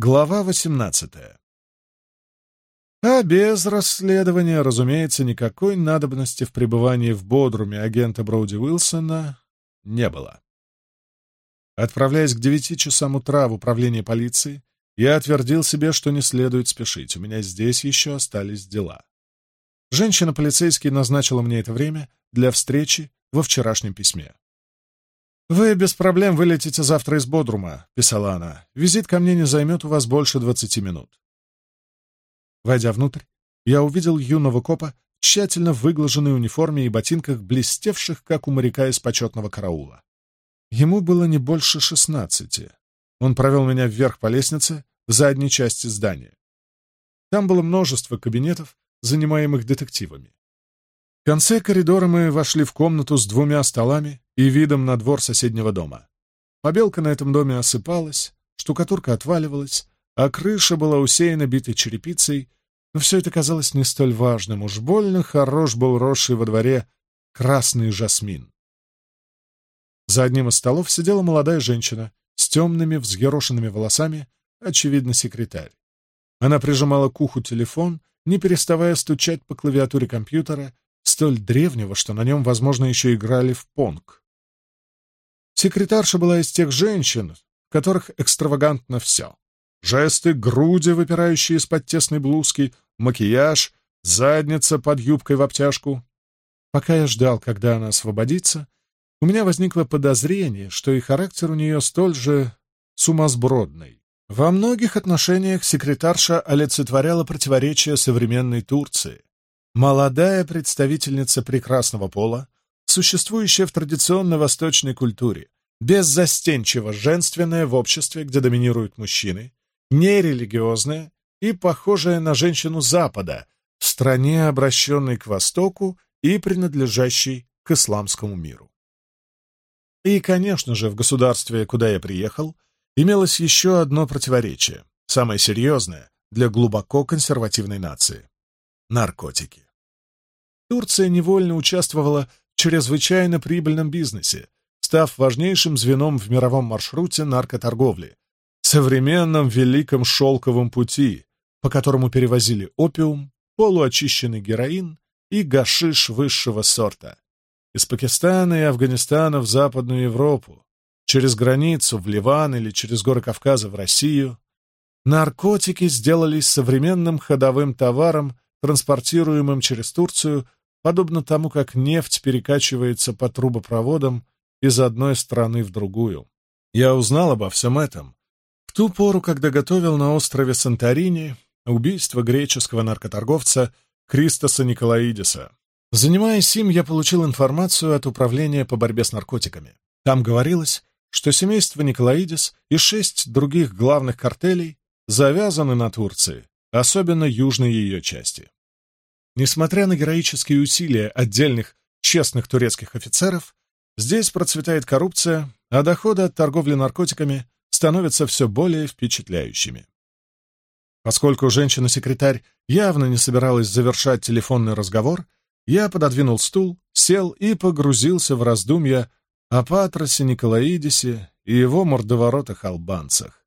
Глава 18. А без расследования, разумеется, никакой надобности в пребывании в Бодруме агента Броуди Уилсона не было. Отправляясь к девяти часам утра в управление полиции, я отвердил себе, что не следует спешить, у меня здесь еще остались дела. Женщина-полицейский назначила мне это время для встречи во вчерашнем письме. «Вы без проблем вылетите завтра из Бодрума», — писала она. «Визит ко мне не займет у вас больше двадцати минут». Войдя внутрь, я увидел юного копа тщательно выглаженной униформе и ботинках, блестевших, как у моряка из почетного караула. Ему было не больше шестнадцати. Он провел меня вверх по лестнице, в задней части здания. Там было множество кабинетов, занимаемых детективами конце коридора мы вошли в комнату с двумя столами и видом на двор соседнего дома. Побелка на этом доме осыпалась, штукатурка отваливалась, а крыша была усеяна битой черепицей, но все это казалось не столь важным. Уж больно хорош был росший во дворе красный жасмин. За одним из столов сидела молодая женщина с темными взъерошенными волосами, очевидно, секретарь. Она прижимала к уху телефон, не переставая стучать по клавиатуре компьютера, столь древнего, что на нем, возможно, еще играли в понг. Секретарша была из тех женщин, в которых экстравагантно все. Жесты, груди, выпирающие из-под тесной блузки, макияж, задница под юбкой в обтяжку. Пока я ждал, когда она освободится, у меня возникло подозрение, что и характер у нее столь же сумасбродный. Во многих отношениях секретарша олицетворяла противоречие современной Турции. Молодая представительница прекрасного пола, существующая в традиционно восточной культуре, беззастенчиво женственная в обществе, где доминируют мужчины, нерелигиозная и похожая на женщину Запада, в стране, обращенной к Востоку и принадлежащей к исламскому миру. И, конечно же, в государстве, куда я приехал, имелось еще одно противоречие, самое серьезное для глубоко консервативной нации наркотики. Турция невольно участвовала в чрезвычайно прибыльном бизнесе, став важнейшим звеном в мировом маршруте наркоторговли, современном великом шелковом пути, по которому перевозили опиум, полуочищенный героин и гашиш высшего сорта из Пакистана и Афганистана в Западную Европу, через границу в Ливан или через горы Кавказа в Россию. Наркотики сделались современным ходовым товаром транспортируемым через Турцию, подобно тому, как нефть перекачивается по трубопроводам из одной страны в другую. Я узнал обо всем этом. В ту пору, когда готовил на острове Санторини убийство греческого наркоторговца Кристоса Николаидиса. Занимаясь им, я получил информацию от Управления по борьбе с наркотиками. Там говорилось, что семейство Николаидис и шесть других главных картелей завязаны на Турции особенно южной ее части. Несмотря на героические усилия отдельных честных турецких офицеров, здесь процветает коррупция, а доходы от торговли наркотиками становятся все более впечатляющими. Поскольку женщина-секретарь явно не собиралась завершать телефонный разговор, я пододвинул стул, сел и погрузился в раздумья о Патросе Николаидисе и его мордоворотах-албанцах.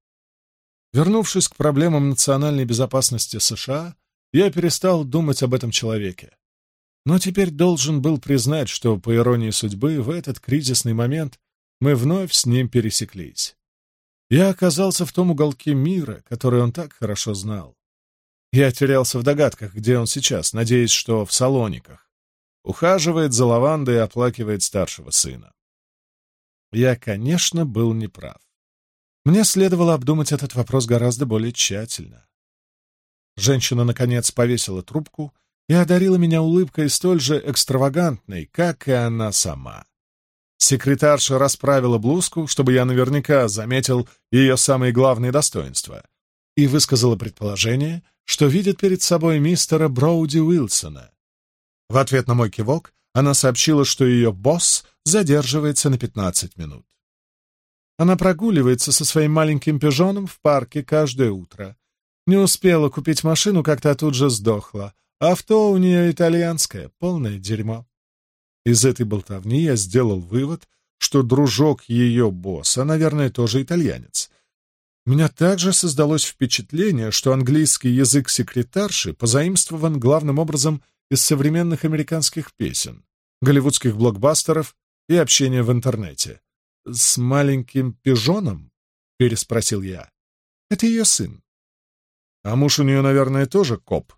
Вернувшись к проблемам национальной безопасности США, я перестал думать об этом человеке. Но теперь должен был признать, что, по иронии судьбы, в этот кризисный момент мы вновь с ним пересеклись. Я оказался в том уголке мира, который он так хорошо знал. Я терялся в догадках, где он сейчас, надеясь, что в салониках. Ухаживает за лавандой и оплакивает старшего сына. Я, конечно, был неправ. Мне следовало обдумать этот вопрос гораздо более тщательно. Женщина, наконец, повесила трубку и одарила меня улыбкой столь же экстравагантной, как и она сама. Секретарша расправила блузку, чтобы я наверняка заметил ее самые главные достоинства, и высказала предположение, что видит перед собой мистера Броуди Уилсона. В ответ на мой кивок она сообщила, что ее босс задерживается на 15 минут. Она прогуливается со своим маленьким пижоном в парке каждое утро. Не успела купить машину, как-то тут же сдохла. Авто у нее итальянское, полное дерьмо. Из этой болтовни я сделал вывод, что дружок ее босса, наверное, тоже итальянец. У меня также создалось впечатление, что английский язык секретарши позаимствован главным образом из современных американских песен, голливудских блокбастеров и общения в интернете с маленьким пижоном?» — переспросил я. «Это ее сын. А муж у нее, наверное, тоже коп.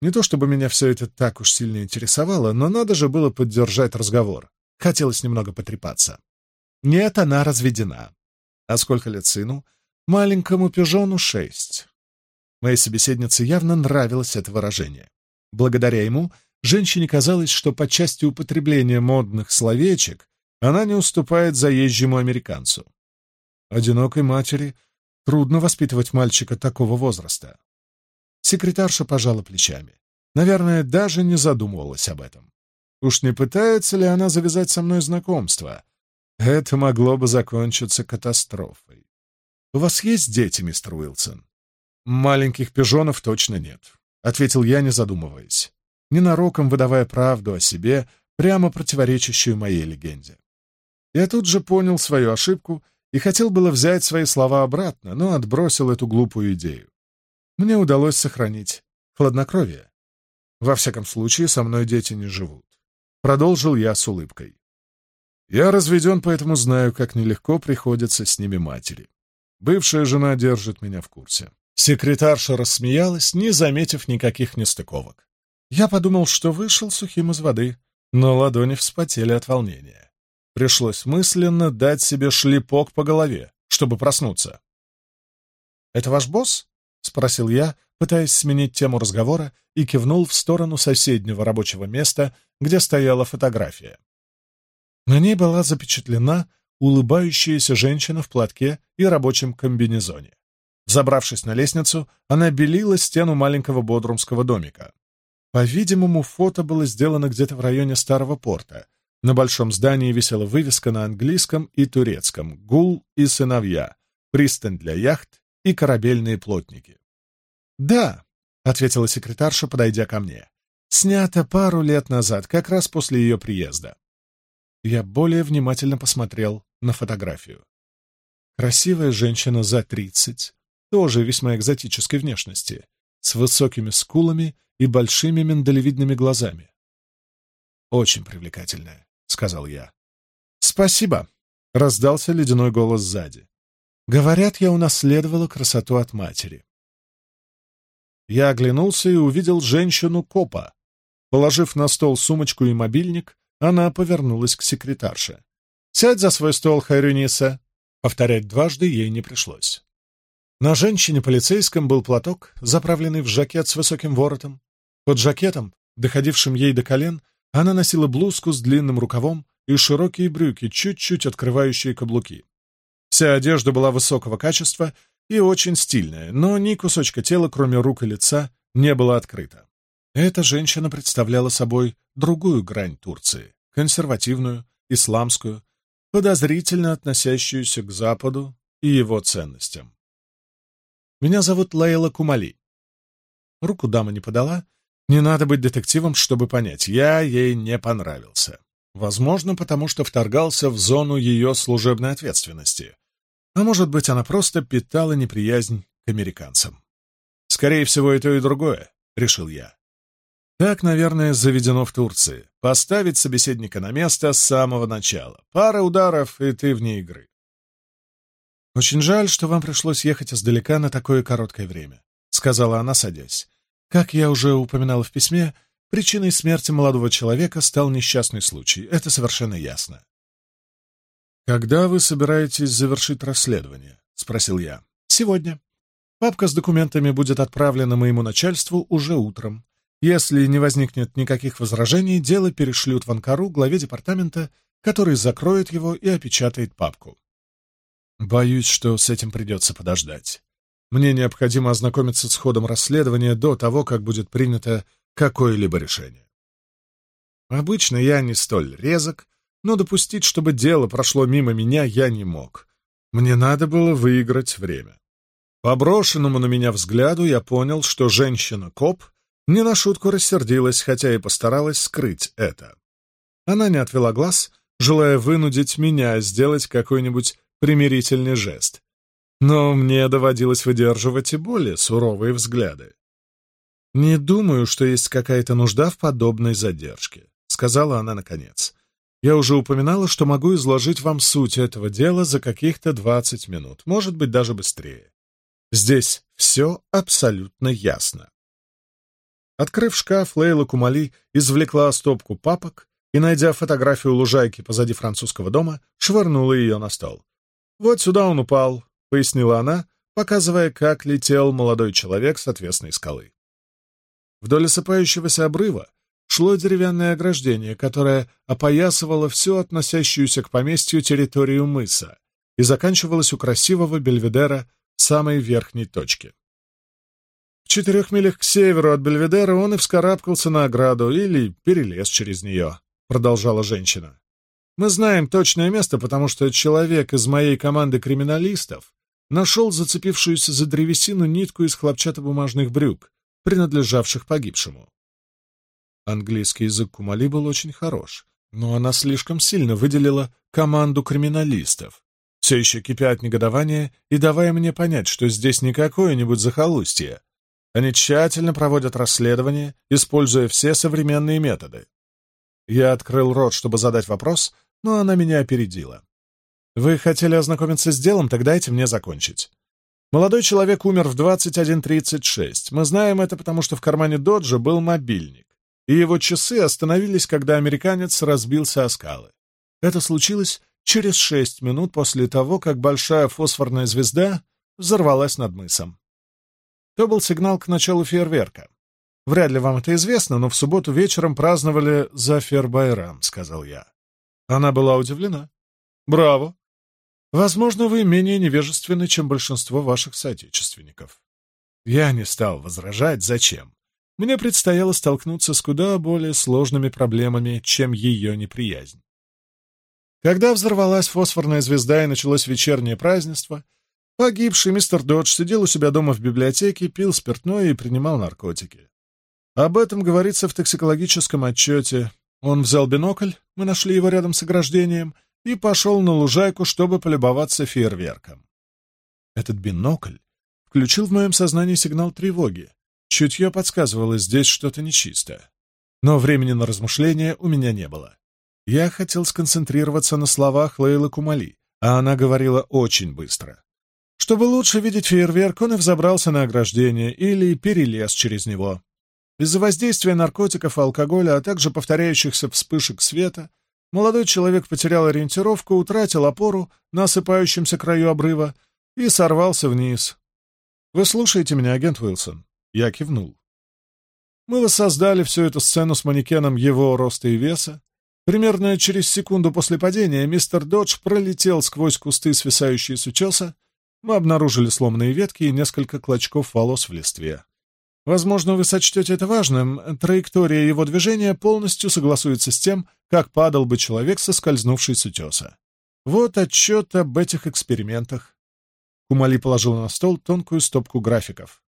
Не то чтобы меня все это так уж сильно интересовало, но надо же было поддержать разговор. Хотелось немного потрепаться. Нет, она разведена. А сколько лет сыну? Маленькому пижону шесть. Моей собеседнице явно нравилось это выражение. Благодаря ему женщине казалось, что по части употребления модных словечек она не уступает заезжему американцу. А одинокой матери трудно воспитывать мальчика такого возраста. Секретарша пожала плечами. Наверное, даже не задумывалась об этом. Уж не пытается ли она завязать со мной знакомство? Это могло бы закончиться катастрофой. «У вас есть дети, мистер Уилсон?» «Маленьких пижонов точно нет», — ответил я, не задумываясь, ненароком выдавая правду о себе, прямо противоречащую моей легенде. Я тут же понял свою ошибку и хотел было взять свои слова обратно, но отбросил эту глупую идею. Мне удалось сохранить хладнокровие. Во всяком случае, со мной дети не живут. Продолжил я с улыбкой. Я разведен, поэтому знаю, как нелегко приходится с ними матери. Бывшая жена держит меня в курсе. Секретарша рассмеялась, не заметив никаких нестыковок. Я подумал, что вышел сухим из воды, но ладони вспотели от волнения. Пришлось мысленно дать себе шлепок по голове, чтобы проснуться. «Это ваш босс?» — спросил я, пытаясь сменить тему разговора, и кивнул в сторону соседнего рабочего места, где стояла фотография. На ней была запечатлена улыбающаяся женщина в платке и рабочем комбинезоне. Забравшись на лестницу, она белила стену маленького бодрумского домика. По-видимому, фото было сделано где-то в районе Старого порта — на большом здании висела вывеска на английском и турецком «Гул и сыновья», «Пристань для яхт» и «Корабельные плотники». «Да», — ответила секретарша, подойдя ко мне, — «снято пару лет назад, как раз после ее приезда». Я более внимательно посмотрел на фотографию. Красивая женщина за тридцать, тоже весьма экзотической внешности, с высокими скулами и большими миндалевидными глазами. Очень привлекательная сказал я. «Спасибо!» — раздался ледяной голос сзади. «Говорят, я унаследовала красоту от матери». Я оглянулся и увидел женщину-копа. Положив на стол сумочку и мобильник, она повернулась к секретарше. «Сядь за свой стол, Хайрюниса!» Повторять дважды ей не пришлось. На женщине-полицейском был платок, заправленный в жакет с высоким воротом. Под жакетом, доходившим ей до колен, она носила блузку с длинным рукавом и широкие брюки, чуть-чуть открывающие каблуки. Вся одежда была высокого качества и очень стильная, но ни кусочка тела, кроме рук и лица, не было открыто. Эта женщина представляла собой другую грань Турции, консервативную, исламскую, подозрительно относящуюся к Западу и его ценностям. «Меня зовут Лейла Кумали». Руку дама не подала, не надо быть детективом, чтобы понять, я ей не понравился. Возможно, потому что вторгался в зону ее служебной ответственности. А может быть, она просто питала неприязнь к американцам. Скорее всего, и то, и другое, решил я. Так, наверное, заведено в Турции. Поставить собеседника на место с самого начала. Пара ударов, и ты вне игры. «Очень жаль, что вам пришлось ехать издалека на такое короткое время», — сказала она, садясь. Как я уже упоминала в письме, причиной смерти молодого человека стал несчастный случай. Это совершенно ясно. «Когда вы собираетесь завершить расследование?» — спросил я. «Сегодня. Папка с документами будет отправлена моему начальству уже утром. Если не возникнет никаких возражений, дело перешлют в Анкару главе департамента, который закроет его и опечатает папку». «Боюсь, что с этим придется подождать. Мне необходимо ознакомиться с ходом расследования до того, как будет принято какое-либо решение. Обычно я не столь резок, но допустить, чтобы дело прошло мимо меня, я не мог. Мне надо было выиграть время. По брошенному на меня взгляду я понял, что женщина-коп не на шутку рассердилась, хотя и постаралась скрыть это. Она не отвела глаз, желая вынудить меня сделать какой-нибудь примирительный жест, но мне доводилось выдерживать и более суровые взгляды. «Не думаю, что есть какая-то нужда в подобной задержке», — сказала она наконец. «Я уже упоминала, что могу изложить вам суть этого дела за каких-то двадцать минут, может быть, даже быстрее. Здесь все абсолютно ясно». Открыв шкаф, Лейла Кумали извлекла стопку папок и, найдя фотографию лужайки позади французского дома, швырнула ее на стол. «Вот сюда он упал пояснила она, показывая, как летел молодой человек с отвесной скалы. Вдоль осыпающегося обрыва шло деревянное ограждение, которое опоясывало всю относящуюся к поместью территорию мыса и заканчивалось у красивого бельведера самой верхней точке. В четырех милях к северу от бельведера он и вскарабкался на ограду или перелез через нее, продолжала женщина. Мы знаем точное место, потому что человек из моей команды криминалистов нашел зацепившуюся за древесину нитку из хлопчатобумажных брюк, принадлежавших погибшему. Английский язык Кумали был очень хорош, но она слишком сильно выделила команду криминалистов, все еще кипя от негодования и давая мне понять, что здесь не какое-нибудь захолустье. Они тщательно проводят расследование, используя все современные методы. Я открыл рот, чтобы задать вопрос, но она меня опередила. Вы хотели ознакомиться с делом, так дайте мне закончить. Молодой человек умер в 21.36. Мы знаем это, потому что в кармане Доджа был мобильник, и его часы остановились, когда американец разбился о скалы. Это случилось через шесть минут после того, как большая фосфорная звезда взорвалась над мысом. То был сигнал к началу фейерверка. «Вряд ли вам это известно, но в субботу вечером праздновали Зафер Байрам», — сказал я. Она была удивлена. «Браво! Возможно, вы менее невежественны, чем большинство ваших соотечественников. Я не стал возражать, зачем. Мне предстояло столкнуться с куда более сложными проблемами, чем ее неприязнь. Когда взорвалась фосфорная звезда и началось вечернее празднество, погибший мистер Додж сидел у себя дома в библиотеке, пил спиртное и принимал наркотики. Об этом говорится в токсикологическом отчете. Он взял бинокль, мы нашли его рядом с ограждением — и пошел на лужайку, чтобы полюбоваться фейерверком. Этот бинокль включил в моем сознании сигнал тревоги. Чутье подсказывало, здесь что-то нечисто. Но времени на размышления у меня не было. Я хотел сконцентрироваться на словах Лейлы Кумали, а она говорила очень быстро. Чтобы лучше видеть фейерверк, он и взобрался на ограждение или перелез через него. Из-за воздействия наркотиков и алкоголя, а также повторяющихся вспышек света — Молодой человек потерял ориентировку, утратил опору на осыпающемся краю обрыва и сорвался вниз. «Вы слушаете меня, агент Уилсон?» Я кивнул. Мы воссоздали всю эту сцену с манекеном его роста и веса. Примерно через секунду после падения мистер Додж пролетел сквозь кусты, свисающие с учеса. Мы обнаружили сломанные ветки и несколько клочков волос в листве. Возможно, вы сочтете это важным. Траектория его движения полностью согласуется с тем, как падал бы человек, соскользнувший с утеса. Вот отчет об этих экспериментах. Кумали положил на стол тонкую стопку графиков.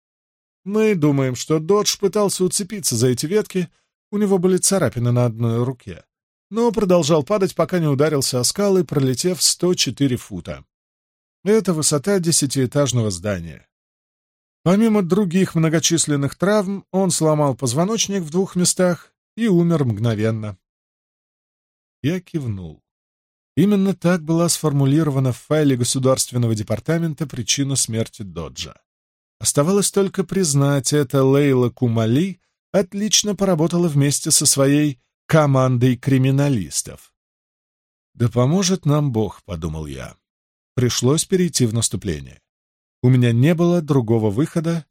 Мы думаем, что Додж пытался уцепиться за эти ветки, у него были царапины на одной руке, но продолжал падать, пока не ударился о скалы, пролетев 104 фута. Это высота десятиэтажного здания. Помимо других многочисленных травм, он сломал позвоночник в двух местах и умер мгновенно. Я кивнул. Именно так была сформулирована в файле Государственного департамента причина смерти Доджа. Оставалось только признать это Лейла Кумали отлично поработала вместе со своей командой криминалистов. «Да поможет нам Бог», — подумал я. Пришлось перейти в наступление. У меня не было другого выхода,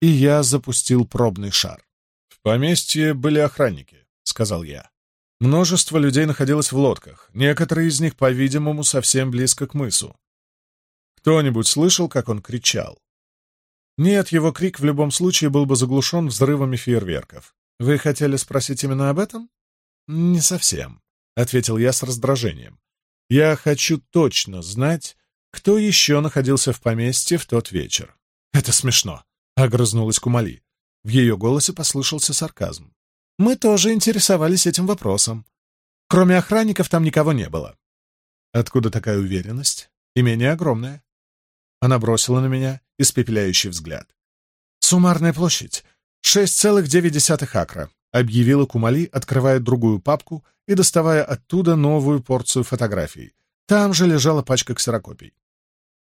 и я запустил пробный шар. «В поместье были охранники», — сказал я. Множество людей находилось в лодках, некоторые из них, по-видимому, совсем близко к мысу. Кто-нибудь слышал, как он кричал? Нет, его крик в любом случае был бы заглушен взрывами фейерверков. Вы хотели спросить именно об этом? Не совсем, — ответил я с раздражением. Я хочу точно знать, кто еще находился в поместье в тот вечер? Это смешно, — огрызнулась Кумали. В ее голосе послышался сарказм. Мы тоже интересовались этим вопросом. Кроме охранников там никого не было. Откуда такая уверенность? Имение огромное. Она бросила на меня испепеляющий взгляд. Суммарная площадь — 6,9 акра, — объявила Кумали, открывая другую папку и доставая оттуда новую порцию фотографий. Там же лежала пачка ксерокопий.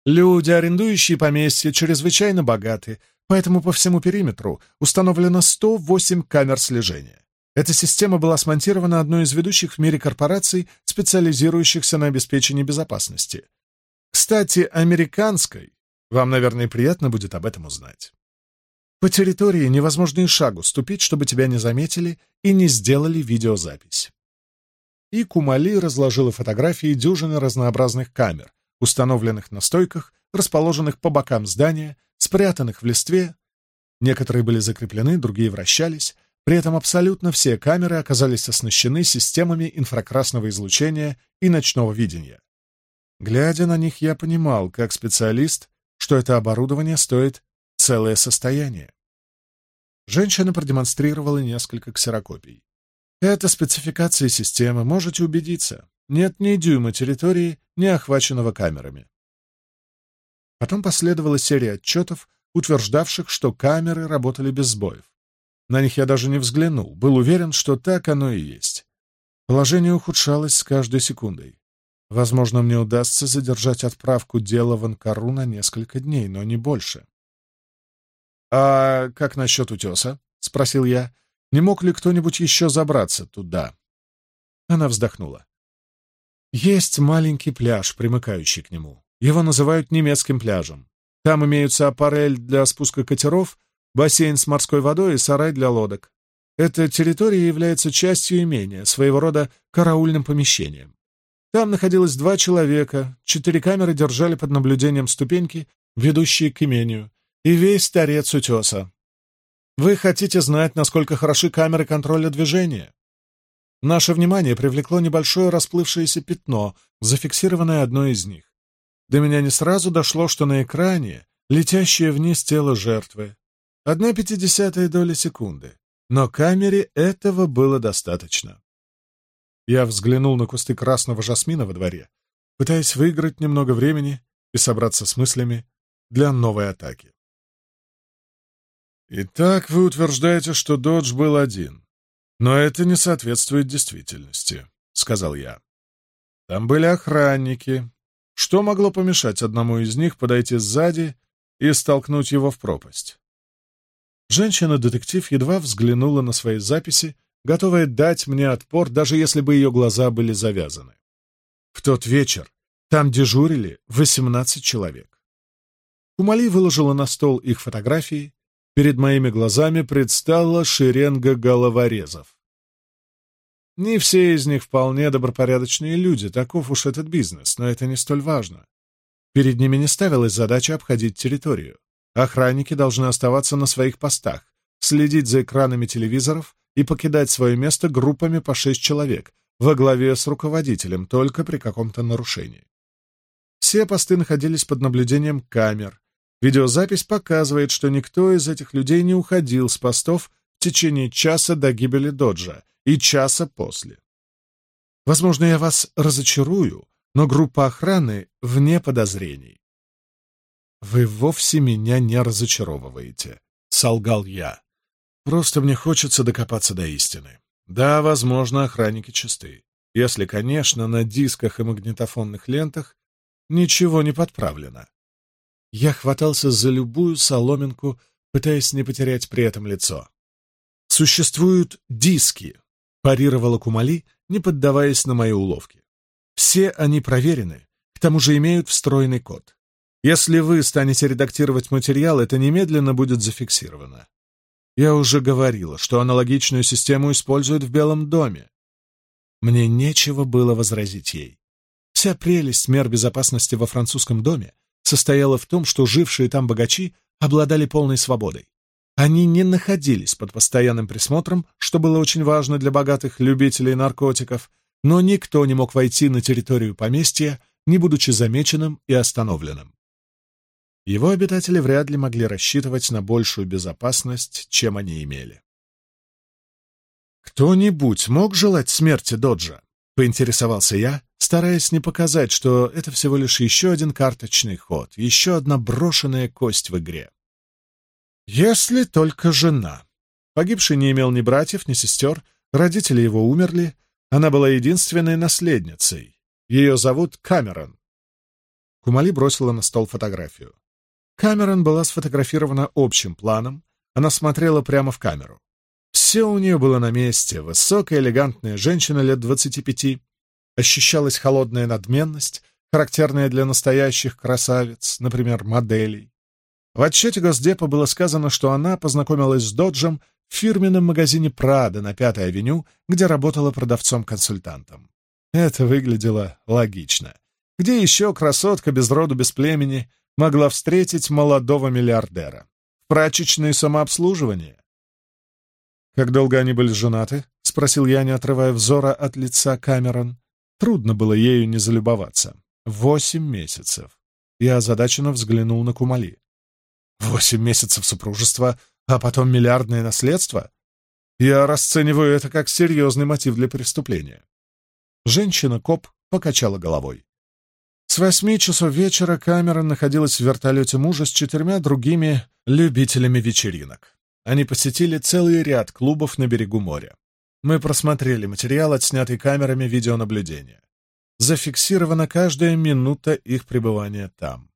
Люди, арендующие поместье, чрезвычайно богаты, поэтому по всему периметру установлено 108 камер слежения. Эта система была смонтирована одной из ведущих в мире корпораций, специализирующихся на обеспечении безопасности. Кстати, американской. Вам, наверное, приятно будет об этом узнать. По территории невозможно и шагу ступить, чтобы тебя не заметили и не сделали видеозапись. И Кумали разложила фотографии дюжины разнообразных камер, установленных на стойках, расположенных по бокам здания, спрятанных в листве. Некоторые были закреплены, другие вращались. При этом абсолютно все камеры оказались оснащены системами инфракрасного излучения и ночного видения. Глядя на них, я понимал, как специалист, что это оборудование стоит целое состояние. Женщина продемонстрировала несколько ксерокопий. Это спецификации системы, можете убедиться. Нет ни дюйма территории, не охваченного камерами. Потом последовала серия отчетов, утверждавших, что камеры работали без сбоев. На них я даже не взглянул, был уверен, что так оно и есть. Положение ухудшалось с каждой секундой. Возможно, мне удастся задержать отправку дела в Анкару на несколько дней, но не больше. «А как насчет утеса?» — спросил я. «Не мог ли кто-нибудь еще забраться туда?» Она вздохнула. Есть маленький пляж, примыкающий к нему. Его называют немецким пляжем. Там имеются аппарель для спуска катеров, бассейн с морской водой и сарай для лодок. Эта территория является частью имения, своего рода караульным помещением. Там находилось два человека, четыре камеры держали под наблюдением ступеньки, ведущие к имению, и весь торец утеса. Вы хотите знать, насколько хороши камеры контроля движения? Наше внимание привлекло небольшое расплывшееся пятно, зафиксированное одной из них. До меня не сразу дошло, что на экране летящее вниз тело жертвы. Одна пятидесятая доля секунды. Но камере этого было достаточно. Я взглянул на кусты красного жасмина во дворе, пытаясь выиграть немного времени и собраться с мыслями для новой атаки. «Итак, вы утверждаете, что Додж был один», «Но это не соответствует действительности», — сказал я. Там были охранники. Что могло помешать одному из них подойти сзади и столкнуть его в пропасть? Женщина-детектив едва взглянула на свои записи, готовая дать мне отпор, даже если бы ее глаза были завязаны. В тот вечер там дежурили 18 человек. Кумали выложила на стол их фотографии, Перед моими глазами предстала шеренга головорезов. Не все из них вполне добропорядочные люди, таков уж этот бизнес, но это не столь важно. Перед ними не ставилась задача обходить территорию. Охранники должны оставаться на своих постах, следить за экранами телевизоров и покидать свое место группами по шесть человек, во главе с руководителем, только при каком-то нарушении. Все посты находились под наблюдением камер, Видеозапись показывает, что никто из этих людей не уходил с постов в течение часа до гибели Доджа и часа после. Возможно, я вас разочарую, но группа охраны вне подозрений. «Вы вовсе меня не разочаровываете», — солгал я. «Просто мне хочется докопаться до истины. Да, возможно, охранники чисты. Если, конечно, на дисках и магнитофонных лентах ничего не подправлено. Я хватался за любую соломинку, пытаясь не потерять при этом лицо. «Существуют диски», — парировала Кумали, не поддаваясь на мои уловки. «Все они проверены, к тому же имеют встроенный код. Если вы станете редактировать материал, это немедленно будет зафиксировано. Я уже говорила, что аналогичную систему используют в Белом доме. Мне нечего было возразить ей. Вся прелесть мер безопасности во французском доме состояла в том, что жившие там богачи обладали полной свободой. Они не находились под постоянным присмотром, что было очень важно для богатых любителей наркотиков, но никто не мог войти на территорию поместья, не будучи замеченным и остановленным. Его обитатели вряд ли могли рассчитывать на большую безопасность, чем они имели. «Кто-нибудь мог желать смерти Доджа?» — поинтересовался я, стараясь не показать, что это всего лишь еще один карточный ход, еще одна брошенная кость в игре. Если только жена. Погибший не имел ни братьев, ни сестер, родители его умерли, она была единственной наследницей. Ее зовут Камерон. Кумали бросила на стол фотографию. Камерон была сфотографирована общим планом, она смотрела прямо в камеру. Все у нее было на месте, высокая элегантная женщина лет 25, ощущалась холодная надменность, характерная для настоящих красавиц, например, моделей. В отчете Госдепа было сказано, что она познакомилась с Доджем в фирменном магазине «Прада» на Пятой авеню, где работала продавцом-консультантом. Это выглядело логично. Где еще красотка без роду, без племени могла встретить молодого миллиардера? В прачечное самообслуживание? «Как долго они были женаты?» — спросил я, не отрывая взора от лица Камерон. Трудно было ею не залюбоваться. Восемь месяцев. Я озадаченно взглянул на Кумали. Восемь месяцев супружества, а потом миллиардное наследство? Я расцениваю это как серьезный мотив для преступления. Женщина-коп покачала головой. С восьми часов вечера камера находилась в вертолете мужа с четырьмя другими любителями вечеринок. Они посетили целый ряд клубов на берегу моря. Мы просмотрели материал, отснятый камерами видеонаблюдения. Зафиксирована каждая минута их пребывания там.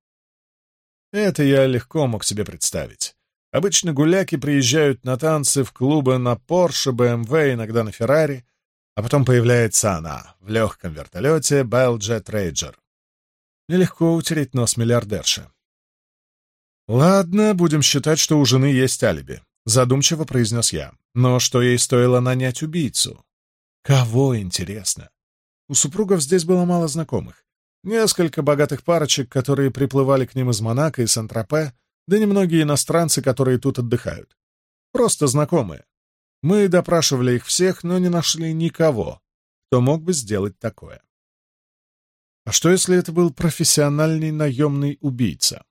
Это я легко мог себе представить. Обычно гуляки приезжают на танцы в клубы на Porsche, BMW, иногда на Ferrari, а потом появляется она в легком вертолете Bell Jet Рейджер. Нелегко утереть нос миллиардерши. Ладно, будем считать, что у жены есть алиби. Задумчиво произнес я. Но что ей стоило нанять убийцу? Кого, интересно? У супругов здесь было мало знакомых. Несколько богатых парочек, которые приплывали к ним из Монако и Сент-Тропе, да немногие иностранцы, которые тут отдыхают. Просто знакомые. Мы допрашивали их всех, но не нашли никого, кто мог бы сделать такое. А что, если это был профессиональный наемный убийца?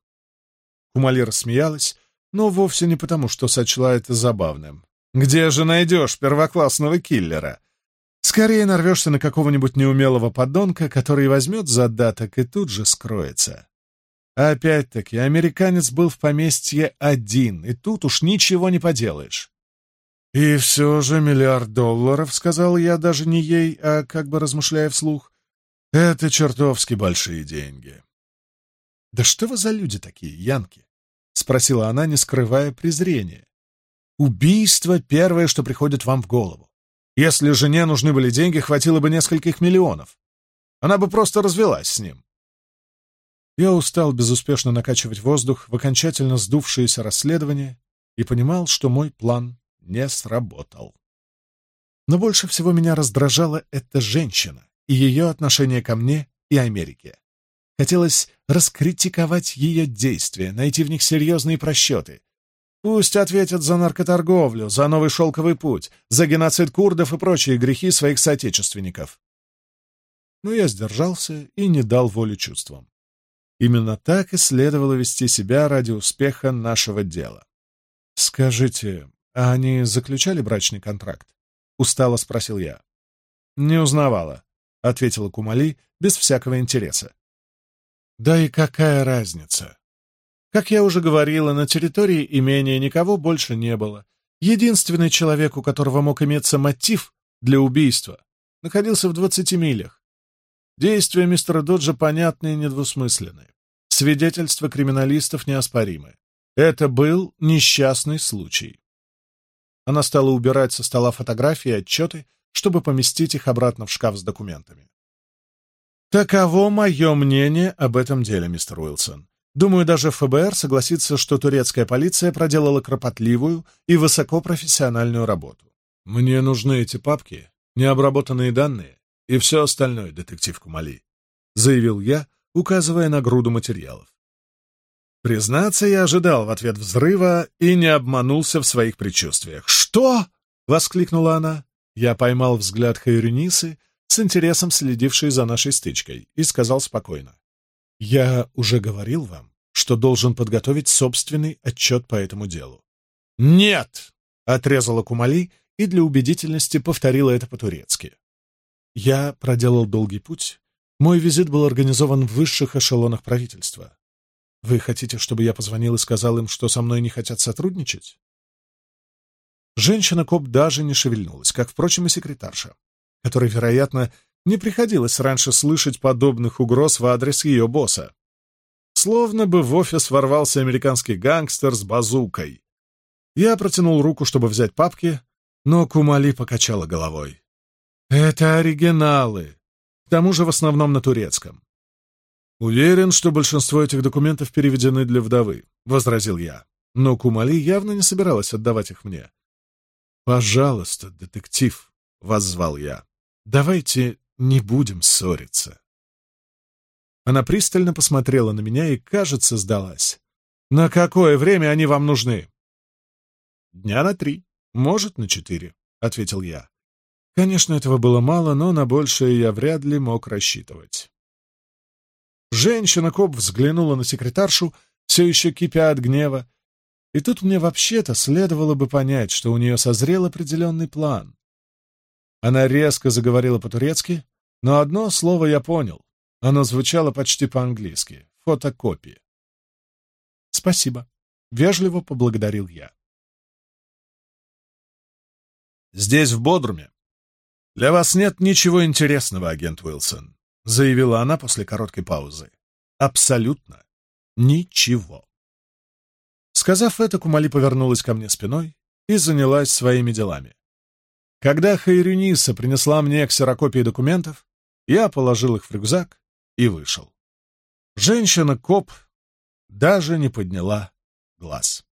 Кумали рассмеялась, но вовсе не потому, что сочла это забавным. Где же найдешь первоклассного киллера? Скорее нарвешься на какого-нибудь неумелого подонка, который возьмет задаток и тут же скроется. Опять-таки, американец был в поместье один, и тут уж ничего не поделаешь. «И все же миллиард долларов», — сказал я даже не ей, а как бы размышляя вслух, — «это чертовски большие деньги». «Да что вы за люди такие, Янки?» — спросила она, не скрывая презрения. «Убийство — первое, что приходит вам в голову. Если жене нужны были деньги, хватило бы нескольких миллионов. Она бы просто развелась с ним». Я устал безуспешно накачивать воздух в окончательно сдувшееся расследование и понимал, что мой план не сработал. Но больше всего меня раздражала эта женщина и ее отношение ко мне и Америке. Хотелось раскритиковать ее действия, найти в них серьезные просчеты. Пусть ответят за наркоторговлю, за новый шелковый путь, за геноцид курдов и прочие грехи своих соотечественников. Но я сдержался и не дал волю чувствам. Именно так и следовало вести себя ради успеха нашего дела. «Скажите, а они заключали брачный контракт?» — устало спросил я. «Не узнавала», — ответила Кумали без всякого интереса. Да и какая разница? Как я уже говорила, на территории имения никого больше не было. Единственный человек, у которого мог иметься мотив для убийства, находился в 20 милях. Действия мистера Доджа понятны и недвусмысленны. Свидетельства криминалистов неоспоримы. Это был несчастный случай. Она стала убирать со стола фотографии и отчеты, чтобы поместить их обратно в шкаф с документами. Таково мое мнение об этом деле, мистер Уилсон. Думаю, даже ФБР согласится, что турецкая полиция проделала кропотливую и высокопрофессиональную работу. Мне нужны эти папки, необработанные данные и все остальное, детектив Кумали, заявил я, указывая на груду материалов. Признаться, я ожидал в ответ взрыва и не обманулся в своих предчувствиях. «Что?» — воскликнула она. Я поймал взгляд Хайрюнисы, с интересом следивший за нашей стычкой, и сказал спокойно. «Я уже говорил вам, что должен подготовить собственный отчет по этому делу». «Нет!» — отрезала Кумали и для убедительности повторила это по-турецки. «Я проделал долгий путь. Мой визит был организован в высших эшелонах правительства. Вы хотите, чтобы я позвонил и сказал им, что со мной не хотят сотрудничать?» Женщина-коп даже не шевельнулась, как, впрочем, и секретарша который, вероятно, не приходилось раньше слышать подобных угроз в адрес ее босса. Словно бы в офис ворвался американский гангстер с базукой. Я протянул руку, чтобы взять папки, но Кумали покачала головой. «Это оригиналы, к тому же в основном на турецком». «Уверен, что большинство этих документов переведены для вдовы», — возразил я. Но Кумали явно не собиралась отдавать их мне. «Пожалуйста, детектив», — воззвал я. Давайте не будем ссориться. Она пристально посмотрела на меня и, кажется, сдалась. На какое время они вам нужны? Дня на три, может, на четыре, ответил я. Конечно, этого было мало, но на большее я вряд ли мог рассчитывать. Женщина-коп взглянула на секретаршу, все еще кипя от гнева. И тут мне вообще-то следовало бы понять, что у нее созрел определенный план. Она резко заговорила по-турецки, но одно слово я понял. Оно звучало почти по-английски. Фотокопия. «Спасибо», — вежливо поблагодарил я. «Здесь, в Бодруме, для вас нет ничего интересного, агент Уилсон», — заявила она после короткой паузы. «Абсолютно ничего». Сказав это, Кумали повернулась ко мне спиной и занялась своими делами. Когда Хайрюниса принесла мне ксерокопии документов, я положил их в рюкзак и вышел. Женщина-коп даже не подняла глаз.